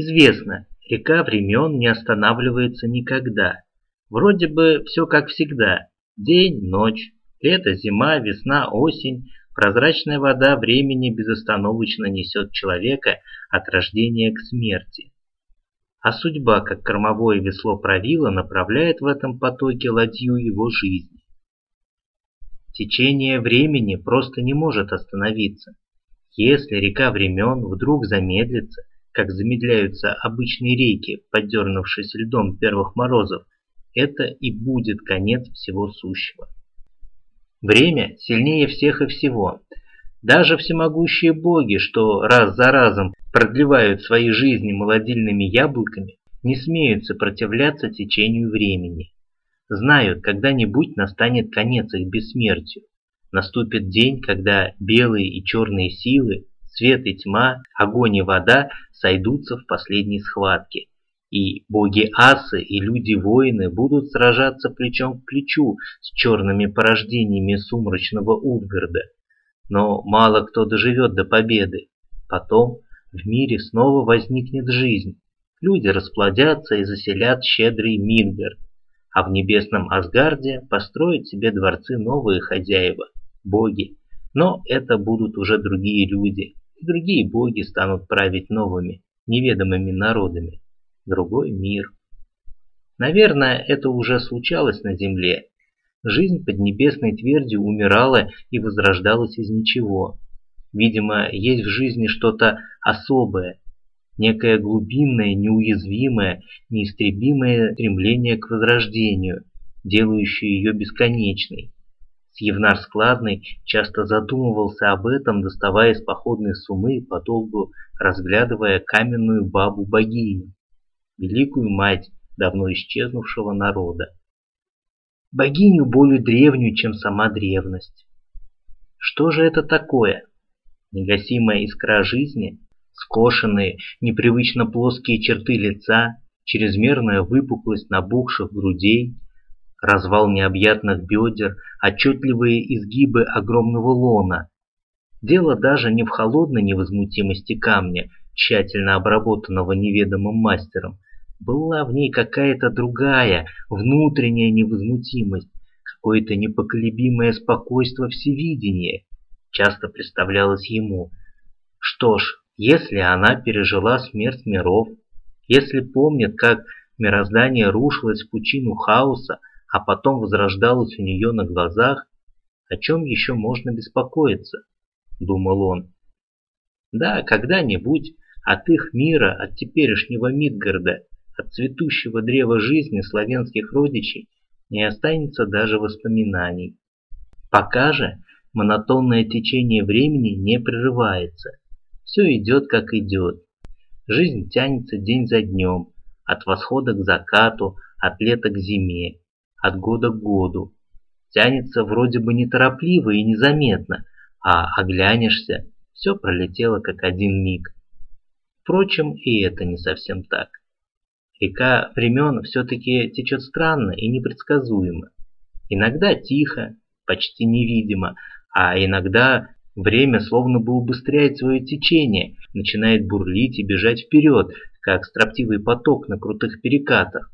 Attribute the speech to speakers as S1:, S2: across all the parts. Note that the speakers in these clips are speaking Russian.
S1: Известно, река времен не останавливается никогда. Вроде бы все как всегда. День, ночь, лето, зима, весна, осень. Прозрачная вода времени безостановочно несет человека от рождения к смерти. А судьба, как кормовое весло правила, направляет в этом потоке ладью его жизни. Течение времени просто не может остановиться. Если река времен вдруг замедлится, как замедляются обычные реки, поддернувшись льдом первых морозов, это и будет конец всего сущего. Время сильнее всех и всего. Даже всемогущие боги, что раз за разом продлевают свои жизни молодильными яблоками, не смеют сопротивляться течению времени. Знают, когда-нибудь настанет конец их бессмертию. Наступит день, когда белые и черные силы, свет и тьма, огонь и вода сойдутся в последней схватке. И боги асы и люди-воины будут сражаться плечом к плечу с черными порождениями сумрачного Утгарда. Но мало кто доживет до победы. Потом в мире снова возникнет жизнь. Люди расплодятся и заселят щедрый Мидгард. А в небесном Асгарде построят себе дворцы новые хозяева, боги. Но это будут уже другие люди, другие боги станут править новыми, неведомыми народами. Другой мир. Наверное, это уже случалось на Земле. Жизнь под небесной твердью умирала и возрождалась из ничего. Видимо, есть в жизни что-то особое, некое глубинное, неуязвимое, неистребимое стремление к возрождению, делающее ее бесконечной. Сьевнар Складный часто задумывался об этом, доставая из походной сумы, подолгу разглядывая каменную бабу-богиню, великую мать давно исчезнувшего народа. Богиню более древнюю, чем сама древность. Что же это такое? Негасимая искра жизни, скошенные, непривычно плоские черты лица, чрезмерная выпуклость набухших грудей – развал необъятных бедер, отчетливые изгибы огромного лона. Дело даже не в холодной невозмутимости камня, тщательно обработанного неведомым мастером. Была в ней какая-то другая, внутренняя невозмутимость, какое-то непоколебимое спокойство всевидения, часто представлялось ему. Что ж, если она пережила смерть миров, если помнит, как мироздание рушилось в пучину хаоса, а потом возрождалась у нее на глазах, о чем еще можно беспокоиться, думал он. Да, когда-нибудь от их мира, от теперешнего Мидгарда, от цветущего древа жизни славянских родичей не останется даже воспоминаний. Пока же монотонное течение времени не прерывается. Все идет как идет. Жизнь тянется день за днем, от восхода к закату, от лета к зиме от года к году. Тянется вроде бы неторопливо и незаметно, а оглянешься, все пролетело как один миг. Впрочем, и это не совсем так. Река времен все-таки течет странно и непредсказуемо. Иногда тихо, почти невидимо, а иногда время словно бы убыстряет свое течение, начинает бурлить и бежать вперед, как строптивый поток на крутых перекатах.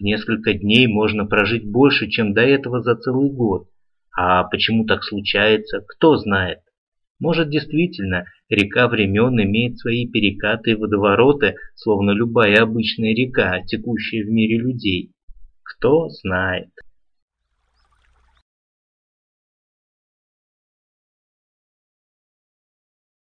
S1: В несколько дней можно прожить больше, чем до этого за целый год. А почему так случается, кто знает. Может действительно, река времен имеет свои перекаты и водовороты, словно любая обычная река, текущая в мире людей. Кто знает.